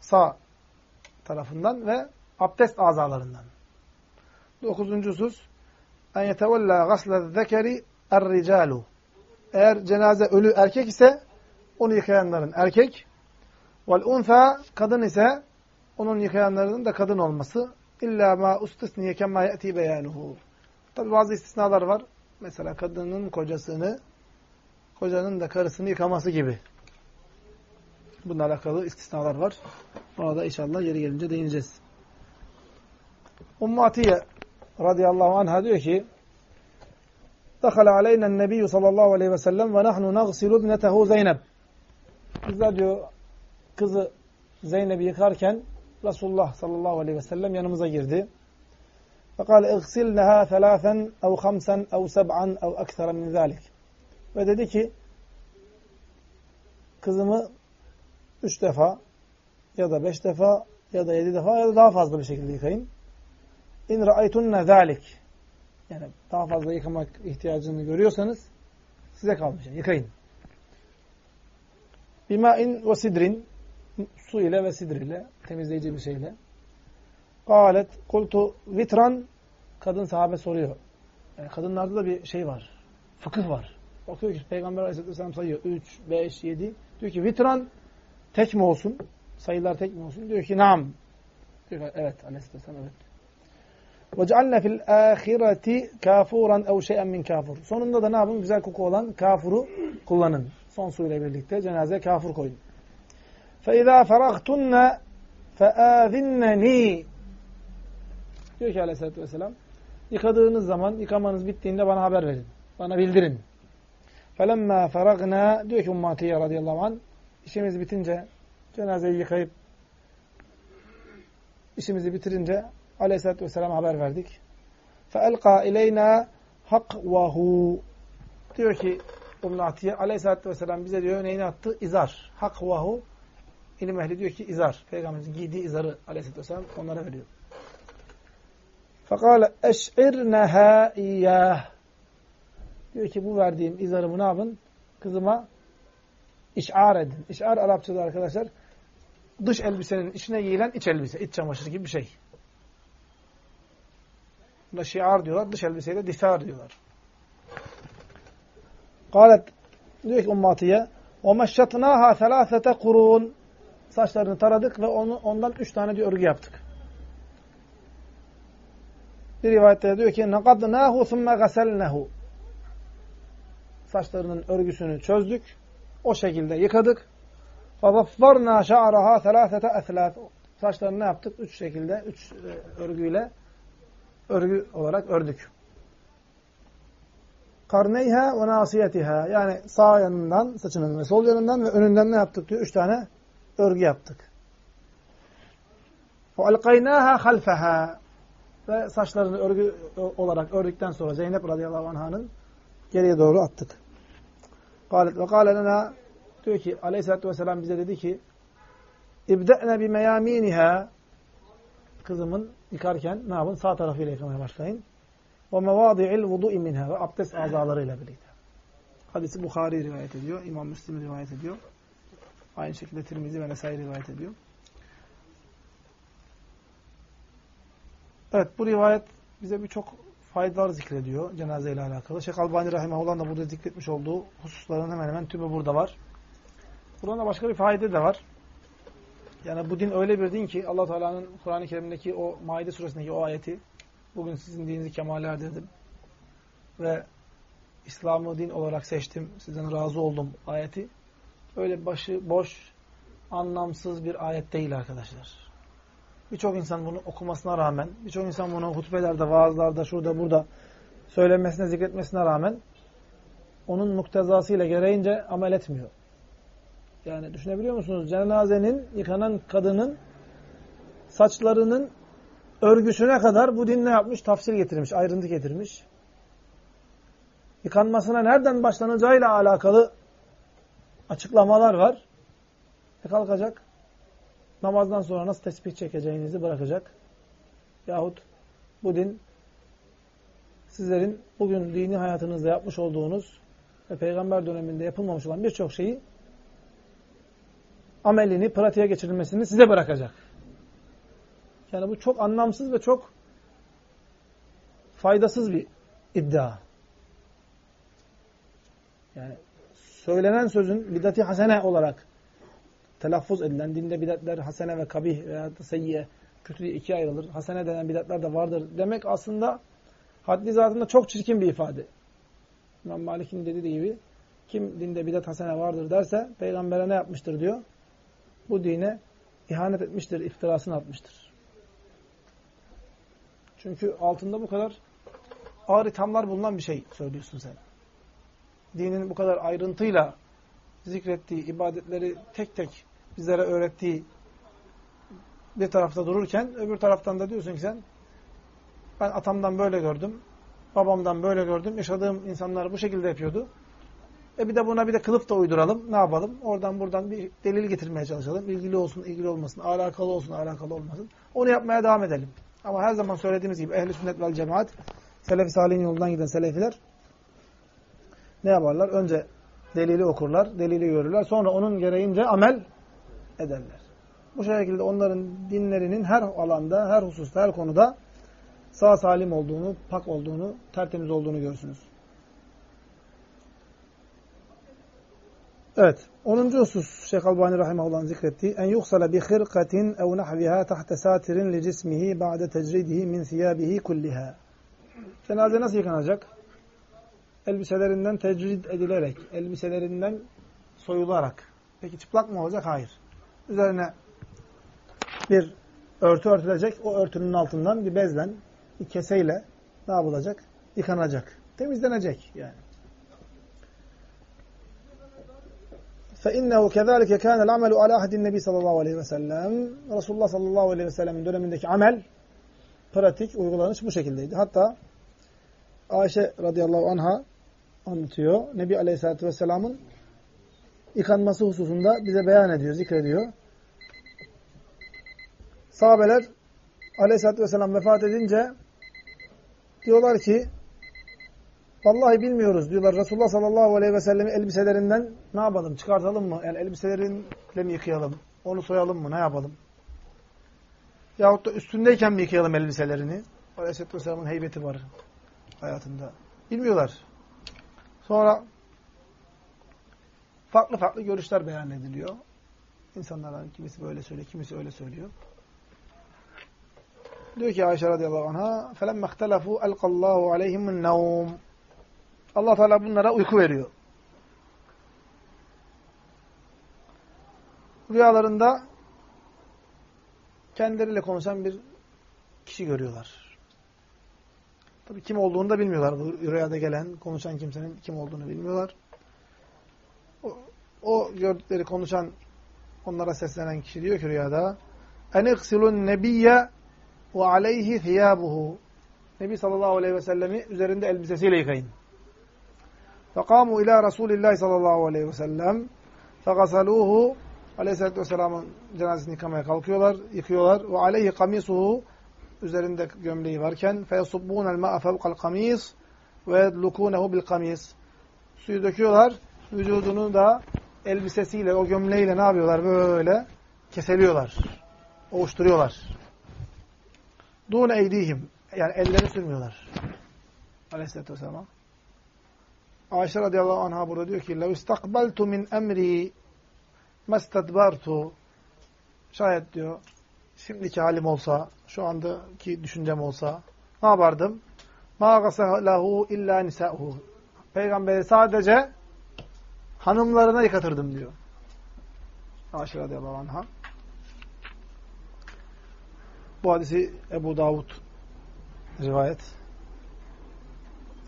Sağ tarafından ve abdest azalarından. Dokuzuncu husus en yetevella gasle zekeri er-ricalu. Eğer cenaze ölü erkek ise onu yıkayanların erkek vel unfa kadın ise onun yıkayanlarının da kadın olması illa ma ustisniye kemma yeti beyanuhu. Tabi bazı istisnalar var. Mesela kadının kocasını, kocanın da karısını yıkaması gibi. Bununla alakalı istisnalar var. Ona da inşallah yeri gelince değineceğiz. Ummu Atiye radıyallahu anh'a diyor ki Dakhala aleyna nebiyyü sallallahu aleyhi ve sellem ve nahnu nagsilu ibnetehu Zeynep. Bizler diyor kızı Zeynep'i yıkarken Resulullah sallallahu aleyhi ve sellem yanımıza girdi. فقال اغسلنها ثلاثا أو خمسا أو سبعا أو أكثر من ذلك. Ve dedi ki kızımı üç defa ya da beş defa ya da yedi defa ya da daha fazla bir şekilde yıkayın. İn ra'aytunne zalik. Yani daha fazla yıkamak ihtiyacını görüyorsanız size kalmış. Yani yıkayın. Bima'in ve sidrin su ile ve sidr ile temizleyici bir şeyle. Galet kultu vitran kadın sahabe soruyor. Yani kadınlarda da bir şey var. Fıkıh var. Bakıyor ki Peygamber Aleyhisselatü Vesselam sayıyor. 3, 5, 7. Diyor ki vitran tek mi olsun? Sayılar tek mi olsun? Diyor ki nam. Diyor ki evet Aleyhisselatü Vesselam evet. وَجَعَلْنَا فِي الْآخِرَةِ كَافُورًا اَوْ شَيْئًا min kafur. Sonunda da ne yapın? Güzel koku olan kafuru kullanın. Son suyla birlikte cenazeye kafur koyun. فَاِذَا فَرَغْتُنَّ فَآذِنَّنِي Diyor ki aleyhissalatü vesselam, yıkadığınız zaman, yıkamanız bittiğinde bana haber verin. Bana bildirin. فَلَمَّا فَرَغْنَا Diyor ki Ummatiye radıyallahu anh, işimiz bitince, cenazeyi yıkayıp, işimizi bitirince aleyhissalatü vesselam haber verdik. فَاَلْقَى اِلَيْنَا حَقْوَهُ Diyor ki Ummatiye, aleyhissalatü vesselam bize diyor neyini attı? İzar. Hakvahu. İlim ehli diyor ki izar. Peygamberimizin giydiği izarı aleyhissalatü vesselam onlara veriyor. فَقَالَ اَشْعِرْنَهَا اِيَّهِ Diyor ki bu verdiğim izarımı ne yapın? Kızıma işar edin. İşar Arapçada arkadaşlar dış elbisenin içine giyilen iç elbise, iç çamaşırı gibi bir şey. Buna şiar diyorlar. Dış elbiseye de disar diyorlar. Kalet diyor ki ummatiye وَمَشَّتْنَاهَا ثَلَاثَةَ kurun Saçlarını taradık ve onu, ondan üç tane diyor, örgü yaptık. Bir rivayette diyor ki نَقَضْنَاهُ ثُمَّ غَسَلْنَهُ Saçlarının örgüsünü çözdük. O şekilde yıkadık. فَظَفَّرْنَا شَعْرَهَا ثَلَاثَةَ اَثْلَاث Saçlarını ne yaptık? Üç şekilde, üç e, örgüyle örgü olarak ördük. Karneyha ve nasiyetiha. Yani sağ yanından, saçının ve sol yanından ve önünden ne yaptık diyor? Üç tane örgü yaptık. فَاَلْقَيْنَاهَا خَلْفَهَا Ve saçlarını örgü olarak ördükten sonra Zeynep radıyallahu anh'ın geriye doğru attık. قالت ve قال lena diyor ki aleyhissalatü vesselam bize dedi ki İbde'ne bi meyaminiha kızımın yıkarken ne yapın? Sağ tarafıyla yıkamaya başlayın. Ve mevadi'il vudu'i minha ve abdest azalarıyla birlikte. Hadisi Bukhari rivayet ediyor. İmam Müslim rivayet ediyor. Aynı şekilde Tirmizi ve Nesai rivayet ediyor. Evet bu rivayet bize birçok faydalar zikrediyor cenaze ile alakalı. Şeyh Albani Rahimahullah da burada zikretmiş olduğu hususların hemen hemen tümü burada var. Burada başka bir fayda da var. Yani bu din öyle bir din ki allah Teala'nın Kur'an-ı Kerim'deki o Maide suresindeki o ayeti bugün sizin dininizi kemale erdirdim ve İslam'ı din olarak seçtim, sizden razı oldum ayeti öyle başı boş, anlamsız bir ayet değil arkadaşlar. Birçok insan bunu okumasına rağmen, birçok insan bunu hutbelerde, vaazlarda, şurada, burada söylenmesine, zikretmesine rağmen onun muktezasıyla gereğince amel etmiyor. Yani düşünebiliyor musunuz? Cenazenin, yıkanan kadının saçlarının örgüsüne kadar bu din ne yapmış? Tafsir getirmiş, ayrıntı getirmiş. Yıkanmasına nereden başlanacağıyla alakalı açıklamalar var. E kalkacak. Namazdan sonra nasıl tespih çekeceğinizi bırakacak. Yahut bu din sizlerin bugün dini hayatınızda yapmış olduğunuz ve peygamber döneminde yapılmamış olan birçok şeyi amelini, pratiğe geçirilmesini size bırakacak. Yani bu çok anlamsız ve çok faydasız bir iddia. Yani söylenen sözün bidati hasene olarak telaffuz edilen, dinde bidatler hasene ve kabih veya seyyiye, kötü diye ikiye ayrılır. Hasene denen bidatler de vardır. Demek aslında haddi zatında çok çirkin bir ifade. İmam Malik'in dediği gibi kim dinde bidat hasene vardır derse peygambere ne yapmıştır diyor. Bu dine ihanet etmiştir, iftirasını atmıştır. Çünkü altında bu kadar ağır ithamlar bulunan bir şey söylüyorsun sen dinin bu kadar ayrıntıyla zikrettiği, ibadetleri tek tek bizlere öğrettiği bir tarafta dururken öbür taraftan da diyorsun ki sen ben atamdan böyle gördüm, babamdan böyle gördüm, yaşadığım insanlar bu şekilde yapıyordu. E bir de buna bir de kılıf da uyduralım. Ne yapalım? Oradan buradan bir delil getirmeye çalışalım. İlgili olsun, ilgili olmasın, alakalı olsun, alakalı olmasın. Onu yapmaya devam edelim. Ama her zaman söylediğimiz gibi ehl-i sünnet vel cemaat, selef-i salihin yolundan giden selefiler ne yaparlar? Önce delili okurlar, delili görürler. Sonra onun gereğince amel ederler. Bu şekilde onların dinlerinin her alanda, her hususta, her konuda sağ salim olduğunu, pak olduğunu, tertemiz olduğunu görürsünüz. Evet. 10. husus Şeyh Albani Rahimahullah'ın zikrettiği en yuhsala bi khirqatin ev nahviha tahta satirin li cismihi ba'de tecridihi min thiyabihi kulliha. Cenaze nasıl yıkanacak? elbiselerinden tecrid edilerek, elbiselerinden soyularak. Peki çıplak mı olacak? Hayır. Üzerine bir örtü örtülecek. O örtünün altından bir bezlen, bir keseyle ne yapılacak? Yıkanacak. Temizlenecek yani. فَاِنَّهُ كَذَٰلِكَ كَانَ الْعَمَلُ عَلَى اَحَدِ النَّبِي sallallahu aleyhi ve sellem Resulullah sallallahu aleyhi ve sellemin dönemindeki amel, pratik, uygulanış bu şekildeydi. Hatta Ayşe radıyallahu anha anlatıyor. Nebi Aleyhisselatü Vesselam'ın yıkanması hususunda bize beyan ediyor, zikrediyor. Sahabeler Aleyhisselatü Vesselam vefat edince diyorlar ki Vallahi bilmiyoruz diyorlar. Resulullah sallallahu aleyhi ve sellem'in elbiselerinden ne yapalım? Çıkartalım mı? Yani elbiseleriyle mi yıkayalım? Onu soyalım mı? Ne yapalım? Yahut da üstündeyken mi yıkayalım elbiselerini? Aleyhisselatü Vesselam'ın heybeti var hayatında. Bilmiyorlar. Sonra farklı farklı görüşler beyan ediliyor. İnsanlardan kimisi böyle söylüyor, kimisi öyle söylüyor. Diyor ki Ayşe radıyallahu anh'a فَلَمَّا اخْتَلَفُوا اَلْقَ اللّٰهُ عَلَيْهِمُ النَّوْمِ allah Teala bunlara uyku veriyor. Rüyalarında kendileriyle konuşan bir kişi görüyorlar. Tabii kim olduğunu da bilmiyorlar. Bu rüyada gelen, konuşan kimsenin kim olduğunu bilmiyorlar. O, o gördükleri, konuşan, onlara seslenen kişi diyor ki rüyada اَنِقْسِلُ النَّبِيَّ وَعَلَيْهِ ثِيَابُهُ Nebi sallallahu aleyhi ve sellemi üzerinde elbisesiyle yıkayın. فَقَامُوا اِلَى رَسُولِ اللّٰهِ sallallahu aleyhi ve sellem فَغَسَلُوهُ Aleyhisselatü Vesselam'ın cenazesini yıkamaya kalkıyorlar, yıkıyorlar. Ve aleyhi kamisuhu üzerinde gömleği varken فَيَصُبُّونَ الْمَاءَ فَوْقَ الْقَمِيسِ وَيَدْلُكُونَهُ بِالْقَمِيسِ Suyu döküyorlar, vücudunu da elbisesiyle, o gömleğiyle ne yapıyorlar? Böyle keseliyorlar, ovuşturuyorlar. دُونَ اَيْد۪يهِمْ Yani elleri sürmüyorlar. Aleyhisselatü Vesselam. Ayşe radıyallahu anh'a burada diyor ki لَوْ اِسْتَقْبَلْتُ مِنْ اَمْرِي مَسْتَدْبَرْتُ Şayet diyor, şimdiki halim olsa, şu andaki düşüncem olsa ne yapardım? Ma gasalahu illa nisa'uhu. Peygamberi sadece hanımlarına yıkatırdım diyor. Aşır radıyallahu anh'a. Bu hadisi Ebu Davud rivayet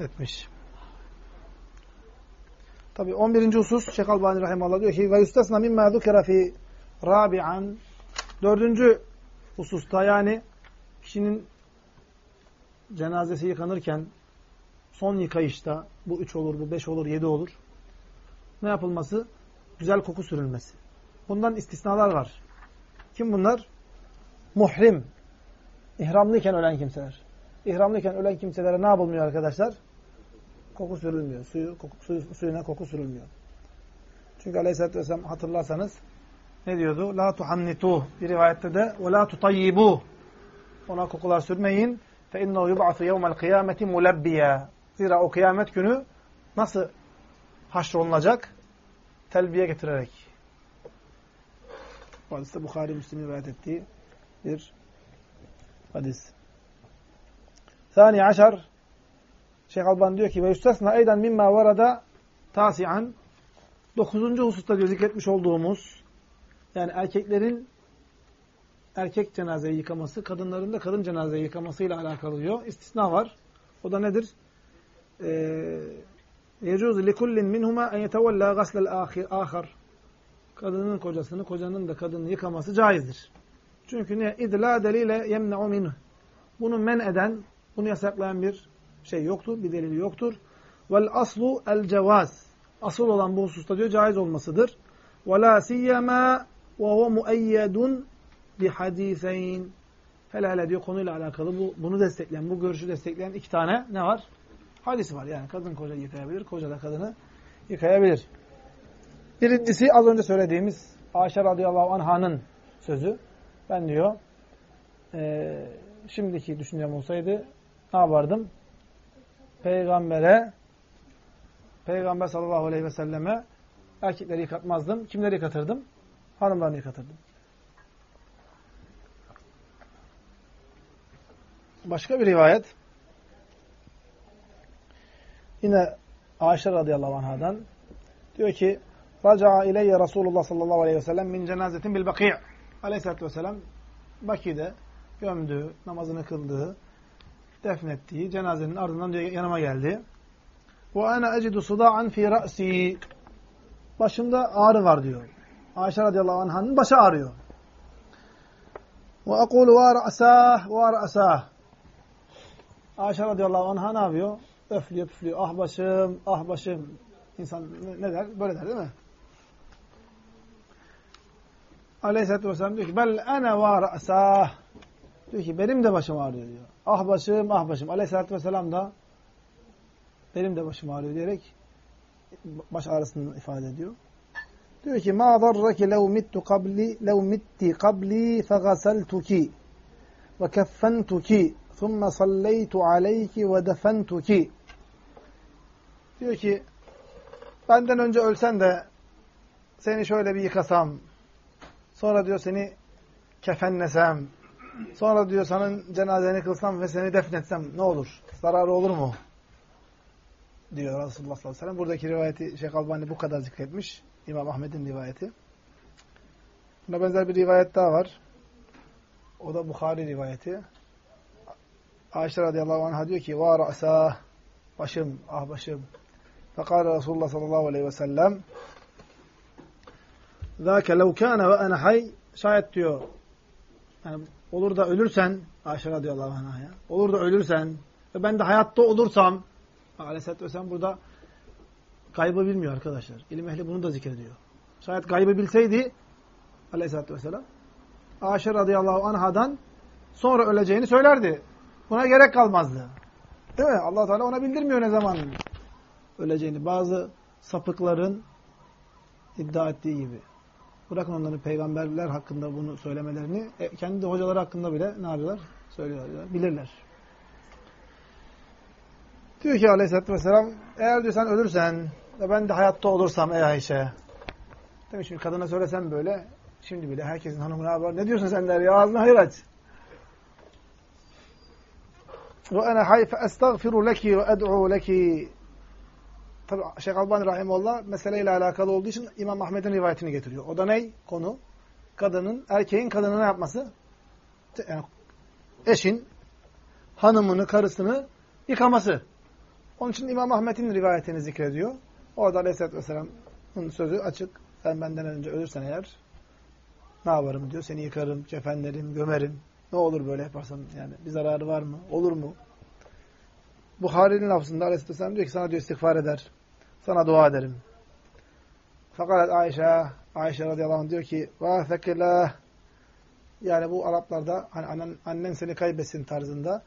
etmiş. Tabi 11. husus Şeyh Albani Rahimallah diyor ki ve yüstesna mimmâ zukera fî râbi'an dördüncü hususta yani kişinin cenazesi yıkanırken son yıkayışta bu üç olur, bu beş olur, yedi olur. Ne yapılması? Güzel koku sürülmesi. Bundan istisnalar var. Kim bunlar? Muhrim. İhramlıyken ölen kimseler. İhramlıyken ölen kimselere ne yapılmıyor arkadaşlar? koku sürülmüyor. Suyu, koku, suyu, suyuna koku sürülmüyor. Çünkü Aleyhisselatü Vesselam hatırlarsanız ne diyordu? La tuhannitu bir rivayette de ve la tutayyibu ona kokular sürmeyin. Fe innehu yub'asu yevmel kıyameti mulebbiya. Zira o kıyamet günü nasıl haşrolunacak? Telbiye getirerek. Bu hadiste Bukhari Müslim'in rivayet ettiği bir hadis. Sani aşar Şeyh Alban diyor ki ve yüstesna eyden mimma varada tasian dokuzuncu hususta diyor zikretmiş olduğumuz yani erkeklerin erkek cenazeyi yıkaması, kadınların da kadın cenazeyi yıkamasıyla alakalı diyor. İstisna var. O da nedir? يَجُوزُ لِكُلِّنْ مِنْهُمَا اَنْ يَتَوَلَّا غَسْلَ الْآخَرِ Kadının kocasını, kocanın da kadını yıkaması caizdir. Çünkü ne? اِذْ delile يَمْنَعُ مِنْهُ Bunu men eden, bunu yasaklayan bir şey yoktur, bir delili yoktur. Vel aslu el cevaz. Asıl olan bu hususta diyor caiz olmasıdır. Ve la siyyema mueyyedun bi hadiseyn. Hele hele diyor konuyla alakalı bu bunu destekleyen, bu görüşü destekleyen iki tane ne var? Hadis var. Yani kadın koca yıkayabilir, koca da kadını yıkayabilir. Birincisi az önce söylediğimiz Ayşe radıyallahu anh'ın sözü. Ben diyor e, şimdiki düşüncem olsaydı ne yapardım? peygambere peygamber sallallahu aleyhi ve selleme erkekleri yıkatmazdım. Kimleri yıkatırdım? Hanımlarını yıkatırdım. Başka bir rivayet yine Ayşe radıyallahu anhadan diyor ki Raca'a ileyye Resulullah sallallahu aleyhi ve sellem min cenazetin bil baki' aleyhissalatü vesselam Baki'de gömdüğü, namazını kıldığı defnettiği cenazenin ardından diyor, yanıma geldi. Bu ana ecidu suda'an fi ra'si. Başımda ağrı var diyor. Ayşe radıyallahu anh'ın başı ağrıyor. Ve akulu ve ra'sah ve ra'sah. Ayşe radıyallahu anh'a ne yapıyor? Öflüyor, püflüyor. Ah başım, ah başım. İnsan ne der? Böyle der değil mi? Aleyhisselatü Vesselam diyor ki bel ene ve ra'sah. Diyor ki benim de başım ağrıyor diyor. Ah başım, ah başım. Aleyhisselatü Vesselam da benim de başım ağrıyor diyerek baş ağrısını ifade ediyor. Diyor ki ma darraki lev mittu qabli lev mitti qabli fegaseltuki ve keffentuki thumma salleytu aleyki ve defentuki Diyor ki benden önce ölsen de seni şöyle bir yıkasam sonra diyor seni kefenlesem sonra diyor senin cenazeni kılsam ve seni defnetsem ne olur? Zararı olur mu? diyor Resulullah sallallahu aleyhi ve sellem. Buradaki rivayeti Şeyh Albani bu kadar zikretmiş. İmam Ahmet'in rivayeti. Buna benzer bir rivayet daha var. O da Bukhari rivayeti. Ayşe radıyallahu anh'a diyor ki va ra'sah başım ah başım. Fekale Resulullah sallallahu aleyhi ve sellem lev kâne ve ene hay şayet diyor yani olur da ölürsen Ayşe radıyallahu anh'a ya olur da ölürsen ve ben de hayatta olursam Aleyhisselatü Vesselam burada gaybı bilmiyor arkadaşlar. İlim ehli bunu da zikrediyor. Şayet gaybı bilseydi Aleyhisselatü Vesselam Ayşe radıyallahu anhadan sonra öleceğini söylerdi. Buna gerek kalmazdı. Değil mi? allah Teala ona bildirmiyor ne zaman öleceğini. Bazı sapıkların iddia ettiği gibi. Bırakın onların peygamberler hakkında bunu söylemelerini. E, kendi hocaları hakkında bile ne yapıyorlar? Söylüyorlar. Bilirler. Diyor ki aleyhissalatü vesselam eğer diyor sen ölürsen ve ben de hayatta olursam ey Ayşe. Demiş şimdi kadına söylesem böyle şimdi bile herkesin hanımına var. Ne diyorsun sen der ya ağzını hayır aç. Ve ene hay fe estağfiru leki ve ed'u leki. Tabi Şeyh Albani Rahimullah meseleyle alakalı olduğu için İmam Ahmet'in rivayetini getiriyor. O da ne? Konu. Kadının, erkeğin kadınına yapması. Yani eşin hanımını, karısını yıkaması. Onun için İmam Ahmet'in rivayetini zikrediyor. Orada Aleyhisselatü Vesselam'ın sözü açık. Sen benden önce ölürsen eğer ne yaparım diyor. Seni yıkarım, kefenlerim, gömerim. Ne olur böyle yaparsan yani bir zararı var mı? Olur mu? Buhari'nin lafzında Aleyhisselatü Vesselam diyor ki sana diyor istiğfar eder. Sana dua ederim. Fakat Ayşe, Ayşe radıyallahu anh diyor ki وَاثَكِلَهِ Yani bu Araplarda hani annen, annen seni kaybetsin tarzında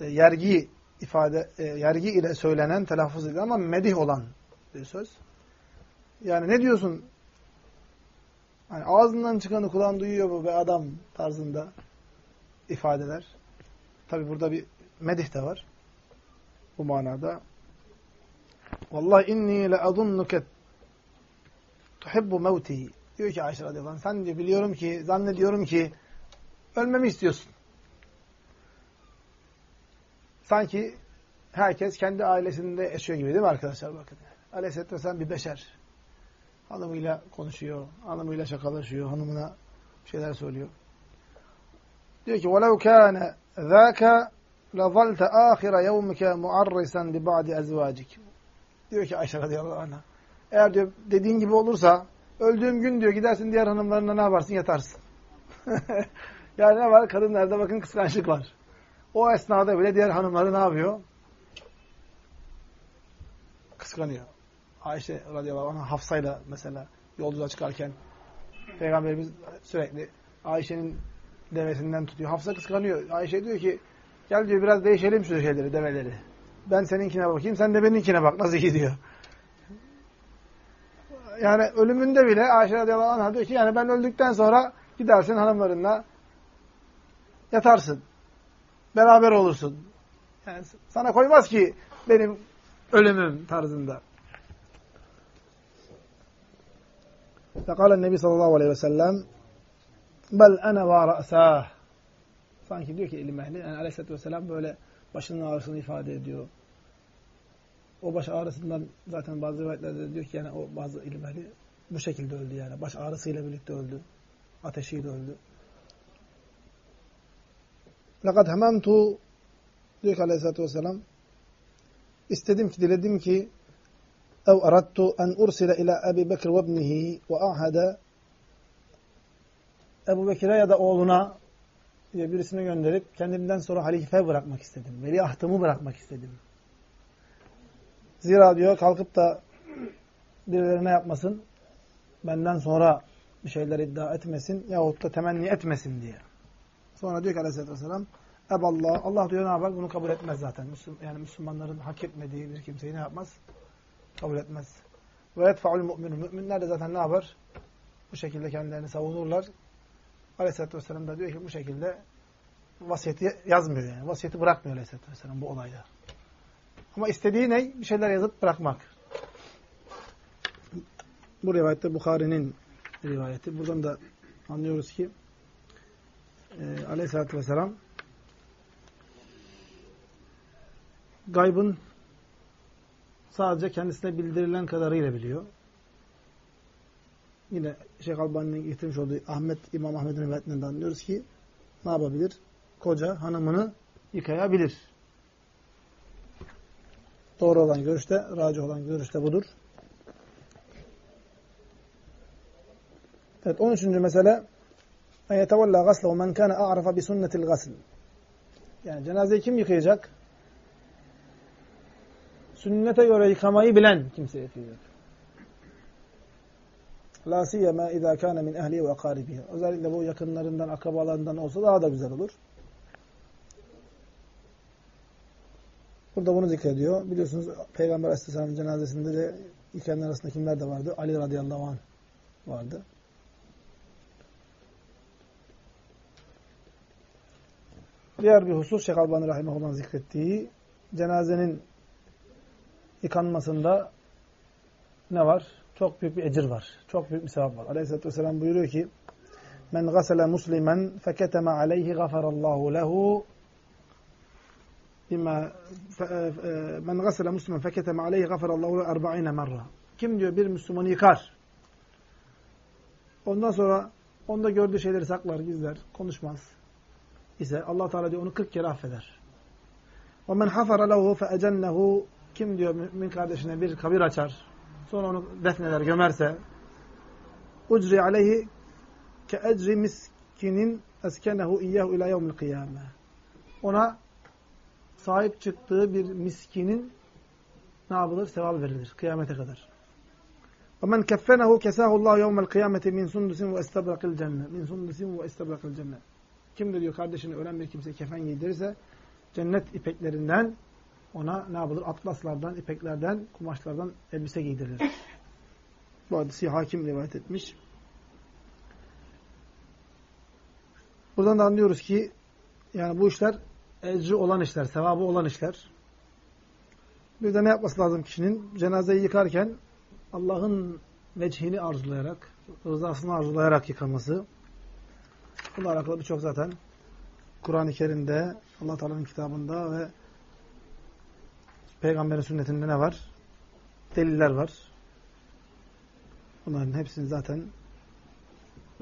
e, yergi ifade, e, yergi ile söylenen, telaffuz edilen ama medih olan bir söz. Yani ne diyorsun? Hani ağzından çıkanı kulağın duyuyor bu be adam tarzında ifadeler. Tabi burada bir medih de var. Bu manada. Vallahi inni le azunnuke tuhibbu mevti. Diyor ki Ayşe radıyallahu anh, sen diyor biliyorum ki, zannediyorum ki ölmemi istiyorsun. Sanki herkes kendi ailesinde yaşıyor gibi değil mi arkadaşlar? Bakın. Aleyhisselatü Vesselam bir beşer. Hanımıyla konuşuyor, hanımıyla şakalaşıyor, hanımına şeyler söylüyor. Diyor ki وَلَوْ كَانَ ذَاكَ لَظَلْتَ آخِرَ يَوْمِكَ مُعَرِّسًا بِبَعْدِ اَزْوَاجِكِ Diyor ki Ayşe radıyallahu anh'a. Eğer diyor dediğin gibi olursa öldüğüm gün diyor gidersin diğer hanımlarına ne yaparsın yatarsın. yani ne var? Kadınlarda bakın kıskançlık var. O esnada bile diğer hanımları ne yapıyor? Kıskanıyor. Ayşe radıyallahu anh Hafsa'yla mesela yolculuğa çıkarken Peygamberimiz sürekli Ayşe'nin devesinden tutuyor. Hafsa kıskanıyor. Ayşe diyor ki gel diyor biraz değişelim şu şeyleri, develeri. Ben seninkine bakayım, sen de benimkine bak. Nasıl gidiyor? Yani ölümünde bile Ayşe radıyallahu anh diyor ki yani ben öldükten sonra gidersin hanımlarınla yatarsın. Beraber olursun. Yani sana koymaz ki benim ölümüm tarzında. Fekalen Nebi sallallahu aleyhi ve sellem bel ene ve ra'sah sanki diyor ki ilim ehli yani aleyhissalatü vesselam böyle başının ağrısını ifade ediyor. O baş ağrısından zaten bazı rivayetlerde diyor ki yani o bazı ilim ehli bu şekilde öldü yani. Baş ağrısıyla birlikte öldü. Ateşiyle öldü. Lekad hememtu diyor ki aleyhissalatü vesselam istedim ki, diledim ki en ursile ila Ebi Bekir ve ibnihi ve ahade Ebu Bekir'e ya da oğluna diye birisini gönderip kendimden sonra halife bırakmak istedim. Veliahtımı bırakmak istedim. Zira diyor kalkıp da birilerine yapmasın, benden sonra bir şeyler iddia etmesin yahut da temenni etmesin diye. Sonra diyor ki aleyhissalatü vesselam Eballah. Allah diyor ne yapar? Bunu kabul etmez zaten. Müslüm, yani Müslümanların hak etmediği bir kimseyi ne yapmaz? Kabul etmez. Ve yetfa'ul mu'minun. Müminler de zaten ne yapar? Bu şekilde kendilerini savunurlar. Aleyhisselatü Vesselam da diyor ki bu şekilde vasiyeti yazmıyor yani. Vasiyeti bırakmıyor Aleyhisselatü Vesselam bu olayda. Ama istediği ne? Bir şeyler yazıp bırakmak. Bu rivayette Bukhari'nin rivayeti. Buradan da anlıyoruz ki e, Aleyhisselatü Vesselam gaybın sadece kendisine bildirilen kadarıyla biliyor. Yine Şeyh Albani'nin getirmiş olduğu Ahmet İmam Ahmet'in rivayetinden de anlıyoruz ki ne yapabilir? Koca hanımını yıkayabilir. Doğru olan görüşte, racih olan görüşte budur. Evet 13. mesele gaslehu men kâne a'rafa bi sünnetil gasl. Yani cenazeyi kim yıkayacak? Sünnete göre yıkamayı bilen kimse yıkayacak. La siyema izâ kâne min ehli ve akâribihi. Özellikle bu yakınlarından, akrabalarından olsa daha da güzel olur. Burada bunu zikrediyor. Biliyorsunuz Peygamber Aleyhisselam'ın cenazesinde de yıkayanlar arasında kimler de vardı? Ali radıyallahu anh vardı. Diğer bir husus Şeyh Albani Rahimahullah'ın zikrettiği cenazenin yıkanmasında ne var? Çok büyük bir ecir var. Çok büyük bir sevap var. Aleyhisselatü Vesselam buyuruyor ki Men gasele muslimen feketeme aleyhi gafarallahu lehu bima men gasele muslimen feketeme aleyhi gafarallahu lehu erba'ine merra. Kim diyor bir Müslümanı yıkar. Ondan sonra onda gördüğü şeyleri saklar, gizler, konuşmaz ise Allah Teala diyor onu 40 kere affeder. وَمَنْ حَفَرَ لَهُ فَاَجَنَّهُ Kim diyor mümin kardeşine bir kabir açar, sonra onu defneder, gömerse اُجْرِ عَلَيْهِ كَاَجْرِ miskinin eskenehu iyyahu ila yevmil kıyame. Ona sahip çıktığı bir miskinin ne yapılır? Sevap verilir kıyamete kadar. وَمَنْ كَفَّنَهُ كَسَاهُ اللّٰهُ يَوْمَ الْقِيَامَةِ مِنْ سُنْدُسٍ وَاِسْتَبْرَقِ الْجَنَّةِ مِنْ سُنْدُسٍ وَاِسْتَبْرَقِ الْجَنَّةِ Kim de diyor kardeşini ölen bir kimseye kefen giydirirse cennet ipeklerinden ona ne yapılır? Atlaslardan, ipeklerden, kumaşlardan elbise giydirilir. Bu hadisi hakim rivayet etmiş. Buradan da anlıyoruz ki yani bu işler ecri olan işler, sevabı olan işler. Bir de ne yapması lazım kişinin? Cenazeyi yıkarken Allah'ın vecihini arzulayarak, rızasını arzulayarak yıkaması. Bununla alakalı birçok zaten Kur'an-ı Kerim'de, Allah Teala'nın kitabında ve Peygamberin sünnetinde ne var? Deliller var. Bunların hepsini zaten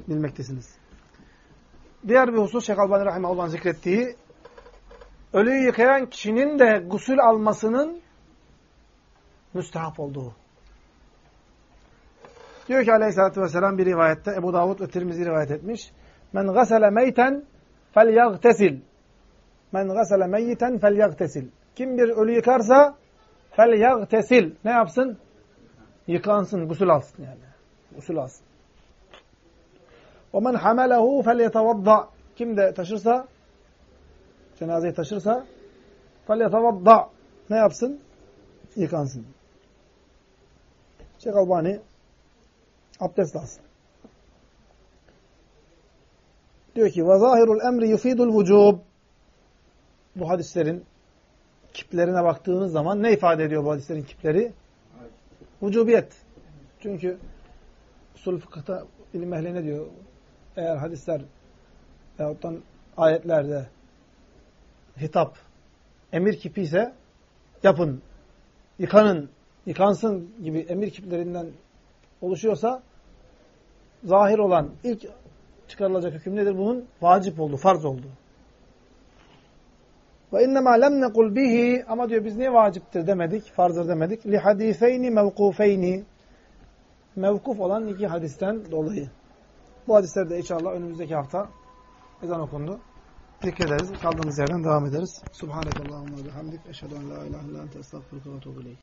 bilmektesiniz. Diğer bir husus Şeyh Albani Rahimahullah'ın zikrettiği ölüyü yıkayan kişinin de gusül almasının müstehap olduğu. Diyor ki aleyhissalatü vesselam bir rivayette Ebu Davud ve Tirmizi rivayet etmiş. Men gasele meyten fel yagtesil. Men gasele meyyiten fel yagtesil. Kim bir ölü yıkarsa fel yagtesil. Ne yapsın? Yıkansın, gusül alsın yani. Gusül alsın. وَمَنْ حَمَلَهُ فَلْيَتَوَضَّعْ Kim de taşırsa, cenazeyi taşırsa فَلْيَتَوَضَّعْ Ne yapsın? Yıkansın. Şeyh Albani abdest alsın. Diyor ki وَظَاهِرُ الْاَمْرِ يُفِيدُ الْوُجُوبِ Bu hadislerin kiplerine baktığınız zaman ne ifade ediyor bu hadislerin kipleri? Vücubiyet. Çünkü usul fıkıhta ilim ehli ne diyor? Eğer hadisler veyahut ayetlerde hitap, emir kipi ise yapın, yıkanın, yıkansın gibi emir kiplerinden oluşuyorsa zahir olan ilk çıkarılacak hüküm nedir? Bunun vacip oldu, farz oldu. Ve innemâ lem nekul bihi ama diyor biz niye vaciptir demedik, farzdır demedik? Li hadiseyni mevkufeyni mevkuf olan iki hadisten dolayı. Bu hadisleri de inşallah önümüzdeki hafta ezan okundu. Zikrederiz. Kaldığımız yerden devam ederiz. Subhanakallahumma ve bihamdik. Eşhedü en la ilahe illa ente estağfiruke ve etûbü.